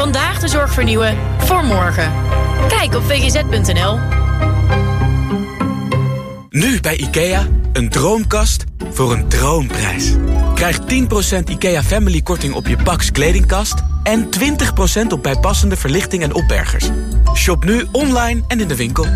Vandaag de zorg vernieuwen voor morgen. Kijk op vgz.nl. Nu bij IKEA, een droomkast voor een droomprijs. Krijg 10% IKEA Family korting op je Pax kledingkast... en 20% op bijpassende verlichting en opbergers. Shop nu online en in de winkel.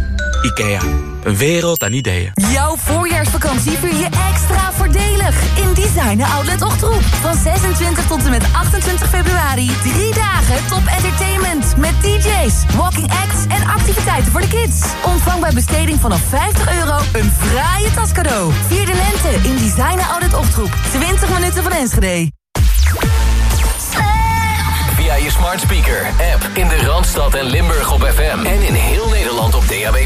IKEA, een wereld aan ideeën. Jouw voorjaarsvakantie vier je extra voordelig in Designer Outlet Ochtroep. Van 26 tot en met 28 februari. Drie dagen top entertainment met DJ's, walking acts en activiteiten voor de kids. Ontvang bij besteding vanaf 50 euro een fraaie tascadeau. Vier de lente in Designer Outlet Ochtroep. 20 minuten van Enschede. Je smart speaker, app in de Randstad en Limburg op FM. En in heel Nederland op DAB+.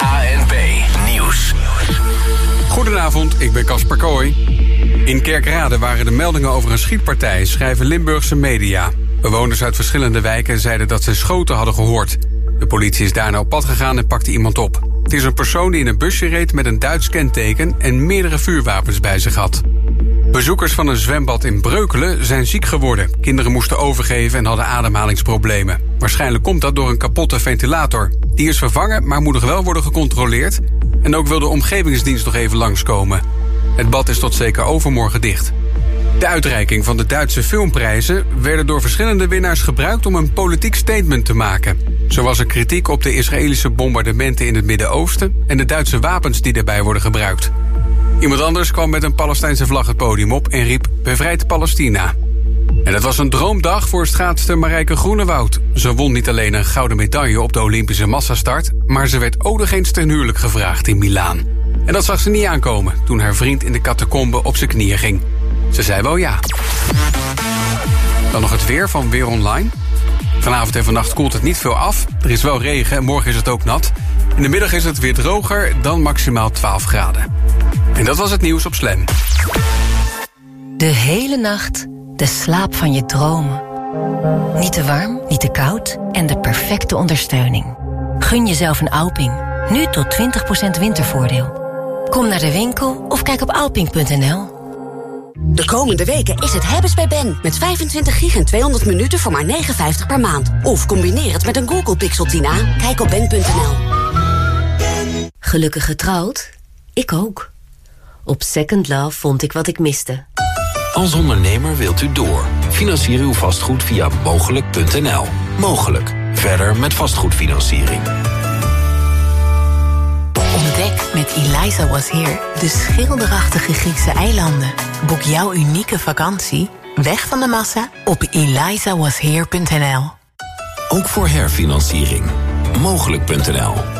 ANP Nieuws. Goedenavond, ik ben Casper Kooi. In Kerkrade waren de meldingen over een schietpartij, schrijven Limburgse media. Bewoners uit verschillende wijken zeiden dat ze schoten hadden gehoord. De politie is daarna op pad gegaan en pakte iemand op. Het is een persoon die in een busje reed met een Duits kenteken... en meerdere vuurwapens bij zich had. Bezoekers van een zwembad in Breukelen zijn ziek geworden. Kinderen moesten overgeven en hadden ademhalingsproblemen. Waarschijnlijk komt dat door een kapotte ventilator. Die is vervangen, maar moet nog wel worden gecontroleerd. En ook wil de omgevingsdienst nog even langskomen. Het bad is tot zeker overmorgen dicht. De uitreiking van de Duitse filmprijzen werden door verschillende winnaars gebruikt om een politiek statement te maken. Zo was er kritiek op de Israëlische bombardementen in het Midden-Oosten en de Duitse wapens die daarbij worden gebruikt. Iemand anders kwam met een Palestijnse vlag het podium op en riep Bevrijd Palestina. En het was een droomdag voor schaatster Marijke Groenewoud. Ze won niet alleen een gouden medaille op de Olympische massastart... maar ze werd ook nog eens ten huwelijk gevraagd in Milaan. En dat zag ze niet aankomen toen haar vriend in de catacombe op zijn knieën ging. Ze zei wel ja. Dan nog het weer van Weer Online. Vanavond en vannacht koelt het niet veel af. Er is wel regen en morgen is het ook nat. In de middag is het weer droger dan maximaal 12 graden. En dat was het nieuws op Slam. De hele nacht de slaap van je dromen. Niet te warm, niet te koud en de perfecte ondersteuning. Gun jezelf een Alping. Nu tot 20% wintervoordeel. Kom naar de winkel of kijk op alping.nl. De komende weken is het hebben's bij Ben. Met 25 gig en 200 minuten voor maar 59 per maand. Of combineer het met een Google Pixel 10a. Kijk op ben.nl. Gelukkig getrouwd? Ik ook. Op Second Love vond ik wat ik miste. Als ondernemer wilt u door. Financier uw vastgoed via mogelijk.nl. Mogelijk. Verder met vastgoedfinanciering. Ontdek met Eliza Was Here de schilderachtige Griekse eilanden. Boek jouw unieke vakantie, weg van de massa, op elizawasheer.nl. Ook voor herfinanciering. Mogelijk.nl.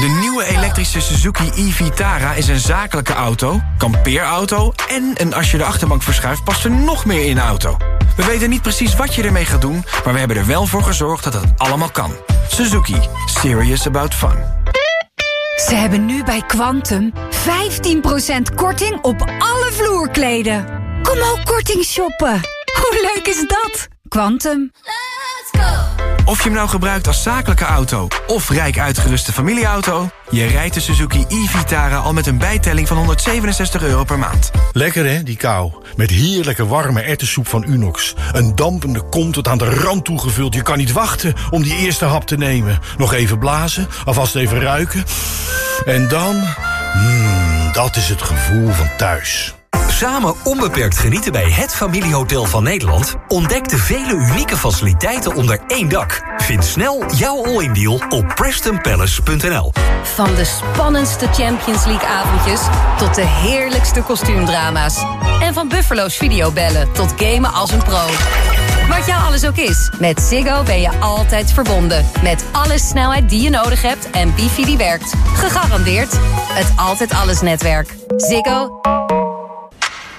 De nieuwe elektrische Suzuki e-Vitara is een zakelijke auto, kampeerauto... en een als je de achterbank verschuift past er nog meer in de auto. We weten niet precies wat je ermee gaat doen... maar we hebben er wel voor gezorgd dat het allemaal kan. Suzuki. Serious about fun. Ze hebben nu bij Quantum 15% korting op alle vloerkleden. Kom ook korting shoppen. Hoe leuk is dat? Quantum. Of je hem nou gebruikt als zakelijke auto of rijk uitgeruste familieauto... je rijdt de Suzuki e-Vitara al met een bijtelling van 167 euro per maand. Lekker hè, die kou. Met heerlijke warme ertessoep van Unox. Een dampende kom tot aan de rand toegevuld. Je kan niet wachten om die eerste hap te nemen. Nog even blazen, alvast even ruiken. En dan... Mmm, dat is het gevoel van thuis. Samen onbeperkt genieten bij het familiehotel van Nederland? Ontdek de vele unieke faciliteiten onder één dak. Vind snel jouw all-in deal op prestonpalace.nl. Van de spannendste Champions League avondjes tot de heerlijkste kostuumdrama's. En van Buffalo's videobellen tot gamen als een pro. Wat jou alles ook is, met Ziggo ben je altijd verbonden. Met alle snelheid die je nodig hebt en wifi die werkt. Gegarandeerd het Altijd Alles netwerk. Ziggo.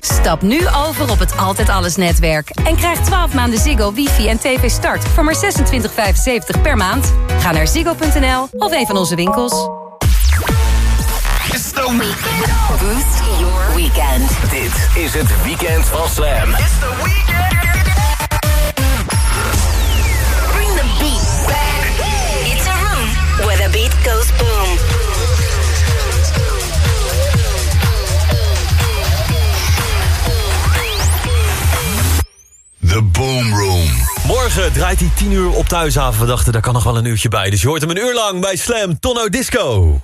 Stap nu over op het Altijd Alles netwerk. En krijg 12 maanden Ziggo, wifi en tv start voor maar 26,75 per maand. Ga naar ziggo.nl of een van onze winkels. Boost your weekend. Dit is het weekend van Slam. It's the weekend. Draait hij 10 uur op thuishaven. We dachten, daar kan nog wel een uurtje bij. Dus je hoort hem een uur lang bij Slam Tonno Disco.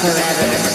forever.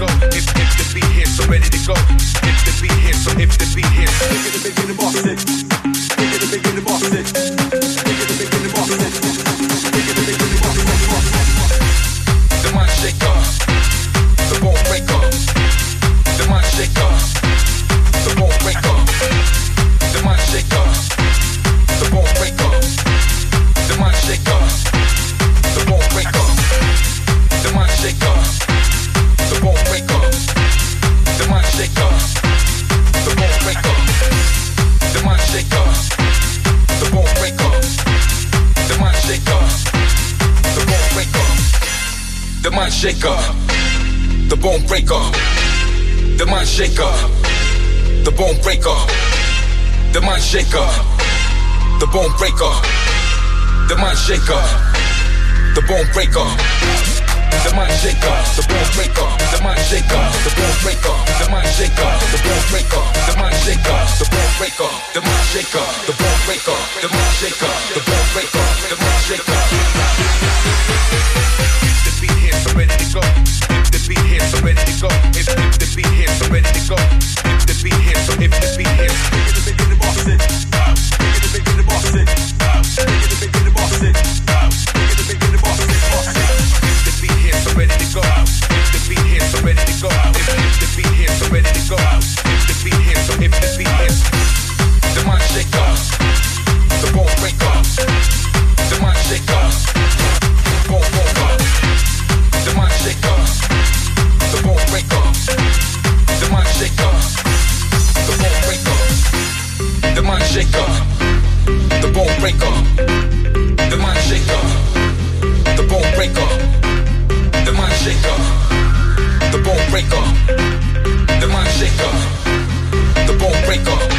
go. If, if the beat hits, so ready to go. If the beat hits, so if the beat hits, so get a big in the box. shaker, the bone breaker. The mind shaker, the bone breaker, the mind shaker, the bone breaker, the mind shaker, the bone breaker, the mind shaker, the bone breaker, the mind shaker, the bone breaker, the mind shaker, the bone breaker, the mind shaker. If the beat hits, I'm ready to go. If the beat hits, I'm ready to go. If the beat hits, I'm ready to go. If the beat hits, if the beat hits. shaker, the mind shaker, the bone breaker, the mind shaker, the bone breaker, the mind shaker, the bone breaker.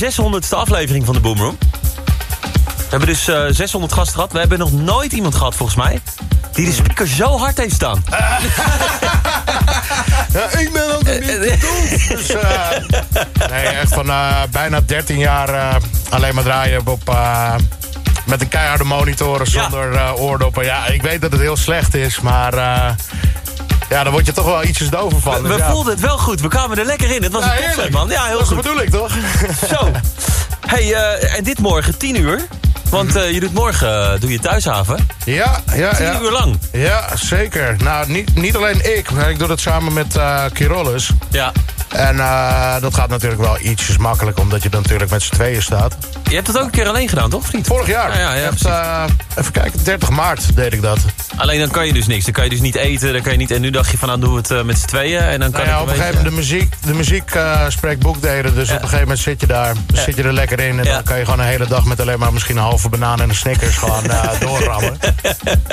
De 600ste aflevering van de Boomroom. We hebben dus eh 600 gasten gehad. We hebben nog nooit iemand gehad, volgens mij... die de speaker zo hard heeft staan. Ja, ik ben ook niet te doen. Dus, eh, nee, echt van eh, bijna 13 jaar eh, alleen maar draaien op... eh, met een keiharde monitoren zonder eh, oordoppen. Ja, ik weet dat het heel slecht is, maar... ja, daar word je toch wel ietsjes dover van. We, Dus we ja. voelden het wel goed. We kwamen er lekker in. Het was Ja, een topset, man. Ja, heel Dat goed. bedoel ik, toch? Zo. Hey, eh, en dit morgen 10 uur. Want eh, je doet morgen eh, doe je thuishaven. Ja, ja, 10 ja. uur lang. Ja, zeker. Nou, niet, niet alleen ik, maar ik doe dat samen met Kirolles. Ja. En eh, dat gaat natuurlijk wel ietsjes makkelijk, omdat je dan natuurlijk met z'n tweeën staat. Je hebt het ook een keer alleen gedaan, toch? Niet? Vorig jaar. Ja, ja, ja, Echt, eh, even kijken, 30 maart deed ik dat. Alleen dan kan je dus niks. Dan kan je dus niet eten. Dan kan je niet... En nu dacht je van, nou doen we het eh, met z'n tweeën. En dan kan Nou ja, op een gegeven moment, de muziek, de muziek spreekt boekdelen. Dus op een gegeven moment zit je daar, zit je er lekker in. En dan kan je gewoon een hele dag met alleen maar misschien een halve banaan en een Snickers gewoon doorrammen.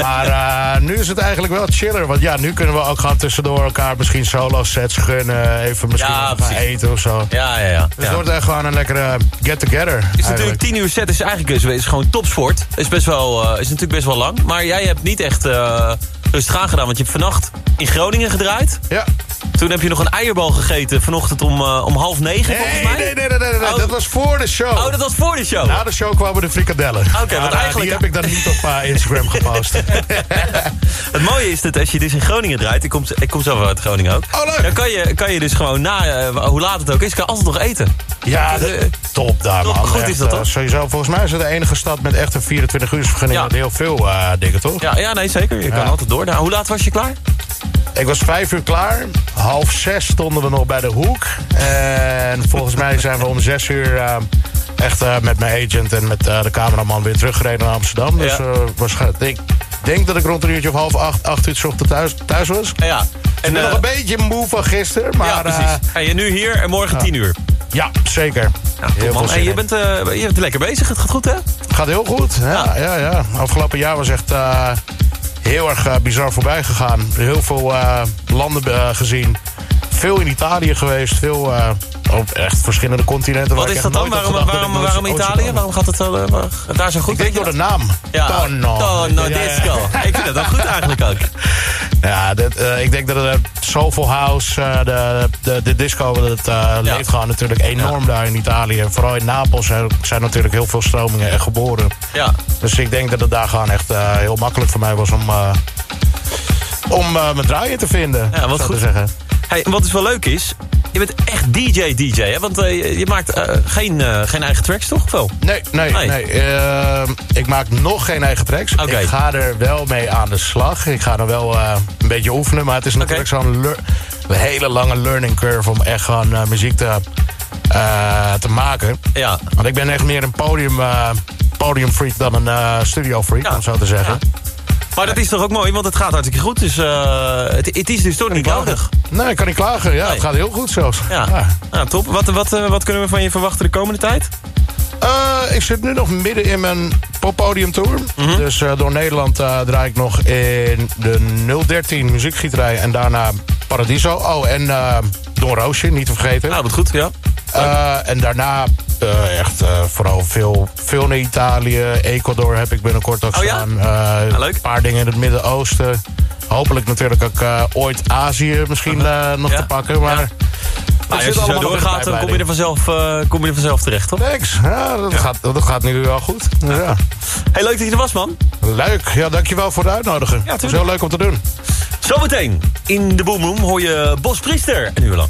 Maar nu is het eigenlijk wel chiller. Want ja, nu kunnen we ook gewoon tussendoor elkaar misschien solo sets gunnen. Even misschien Ja, precies. eten of zo. Ja, ja, ja. Dus het wordt echt gewoon een lekkere get-together. is natuurlijk 10 uur set is eigenlijk is, is gewoon topsport. Is, best wel, eh, is natuurlijk best wel lang. Maar jij hebt niet echt eh, rustig aangedaan. Want je hebt vannacht in Groningen gedraaid. Ja. Toen heb je nog een eierbal gegeten vanochtend om, eh, om half negen volgens mij. Nee, nee, nee, nee, nee. Oh. dat was voor de show. Oh, dat was voor de show? Na de show kwamen de frikadellen. Oké, want eh, eigenlijk- Die heb ik dan niet op eh, Instagram gepost. Het mooie is dat als je dus in Groningen draait... Ik kom, ik kom zelf uit Groningen ook. Oh, leuk. Dan kan je, kan je dus gewoon na, eh, hoe laat het ook is... kan je altijd nog eten. Ja, de- top daar, Top, man. goed Echt, is dat, eh, toch? Sowieso, volgens mij is het de enige stad met echt een 24 uur vergunning. Met heel veel eh, dingen, toch? Ja, ja, nee, zeker. Je kan altijd door. Nou, hoe laat was je klaar? Ik was vijf uur klaar. Half zes stonden we nog bij de hoek. En volgens mij zijn we om zes uur eh, echt eh, met mijn agent en met eh, de cameraman weer teruggereden naar Amsterdam. Dus waarschijnlijk, ik denk dat ik rond een uurtje of half acht, acht uur 's ochtends thuis, thuis was. Ja. En nog een beetje moe van gisteren, maar... ja, precies. Hey, en nu hier en morgen. 10 uur. ja, zeker. Ja, top, Heel man. zin je bent, eh, je bent lekker bezig. Het gaat goed, hè? Gaat heel goed. Ja, ja. Ja, Afgelopen jaar was echt heel erg eh, bizar voorbij gegaan. Heel veel eh, landen eh, gezien. Veel in Italië geweest. Veel op echt verschillende continenten. Wat is dat dan? Waarom, waarom, waarom Italië? Waarom gaat het wel, eh, daar zo goed? Ik denk door de naam. Ja, ja. Disco. Ik vind dat wel goed eigenlijk ook. Ja, dit, eh, ik denk dat het Soulful House, eh, de, de, de disco, dat het eh, leeft gewoon natuurlijk enorm daar in Italië. Vooral in Napels zijn, natuurlijk heel veel stromingen echt geboren. Ja. Dus ik denk dat het daar gewoon echt eh, heel makkelijk voor mij was om, eh, om eh, mijn draaien te vinden. Ja, wat goed. zeggen. Hey, en wat dus wel leuk is, je bent echt DJ-DJ, hè? Want eh, je- maakt eh, geen, eh, geen eigen tracks, toch? Wel? Nee, nee, Nee. nee. Ehm, ik maak nog geen eigen tracks. Ik ga er wel mee aan de slag. Ik ga er wel een beetje oefenen. Maar het is natuurlijk zo'n hele lange learning curve... om echt gewoon muziek te, te maken. Ja. Want ik ben echt meer een podium, podiumfreak dan een studio freak, om zo te zeggen. Maar dat is toch ook mooi, want het gaat hartstikke goed. Dus eh, het, het is dus toch niet nodig. Nee, ik kan niet klagen. Ja, het gaat heel goed zelfs. Ja, ja. top. Wat, wat, eh, wat kunnen we van je verwachten de komende tijd? Eh, ik zit nu nog midden in mijn poppodium tour. Mhm. Dus door Nederland draai ik nog in de 013 muziekgieterij en daarna Paradiso. Oh, en Don Roosje, niet te vergeten. Nou, wat goed, ja. En daarna eh, echt eh, vooral veel, veel naar Italië. Ecuador heb ik binnenkort ook Oh ja? staan. Eh, leuk. Een paar dingen in het Midden-Oosten. Hopelijk natuurlijk ook eh, ooit Azië misschien eh, nog te pakken. Maar Nou, als je zo doorgaat, dan kom je, er vanzelf, eh, kom je er vanzelf terecht, toch? Thanks. Ja, dat, Gaat, dat gaat nu wel goed. Ja. Hey, leuk dat je er was, man. Leuk. Ja, dankjewel voor het uitnodigen. Ja, het is heel leuk om te doen. Zometeen in de Boomroom hoor je Bos Priester een uur lang.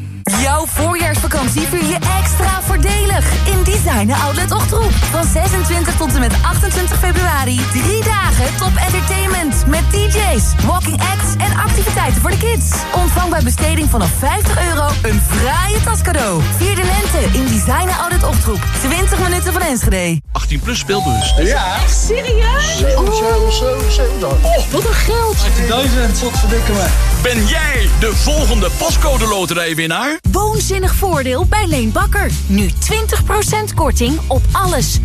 Jouw voorjaarsvakantie vier je extra voordelig in Designer Outlet Ochtroep. Van 26 tot en met 28 februari. Drie dagen top entertainment met DJ's, walking acts en activiteiten voor de kids. Ontvang bij besteding vanaf 50 euro een fraaie tas cadeau. Vier de lente in Designer Outlet Ochtroep. 20 minuten van Enschede. 18 plus speelbus. Ja. Echt serieus? 7, 7, 7, 7. Oh, wat een geld. 18.000, wat verdikken me. Ben jij de volgende pascode loterijwinnaar? Woonzinnig voordeel bij Leen Bakker. Nu 20% korting op alles. 20%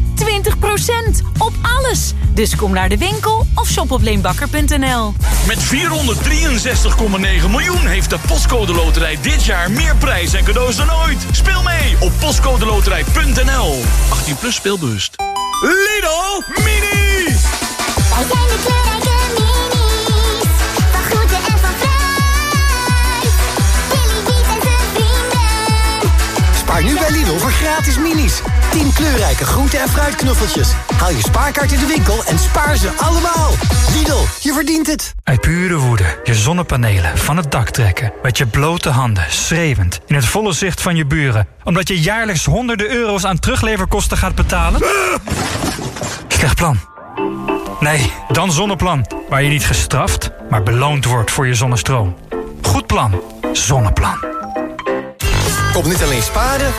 op alles. Dus kom naar de winkel of shop op leenbakker.nl. Met 463,9 miljoen heeft de Postcode Loterij dit jaar meer prijs en cadeaus dan ooit. Speel mee op postcodeloterij.nl. 18 plus speelbewust. Lidl Mini! Wij zijn de Spaar nu bij Lidl voor gratis minis. 10 kleurrijke groente- en fruitknuffeltjes. Haal je spaarkaart in de winkel en spaar ze allemaal. Lidl, je verdient het. Uit pure woede je zonnepanelen van het dak trekken. Met je blote handen, schreeuwend. In het volle zicht van je buren. Omdat je jaarlijks honderden euro's aan terugleverkosten gaat betalen? Slecht plan. Nee, dan Zonneplan. Waar je niet gestraft, maar beloond wordt voor je zonnestroom. Goed plan. Zonneplan. Kom niet alleen sparen,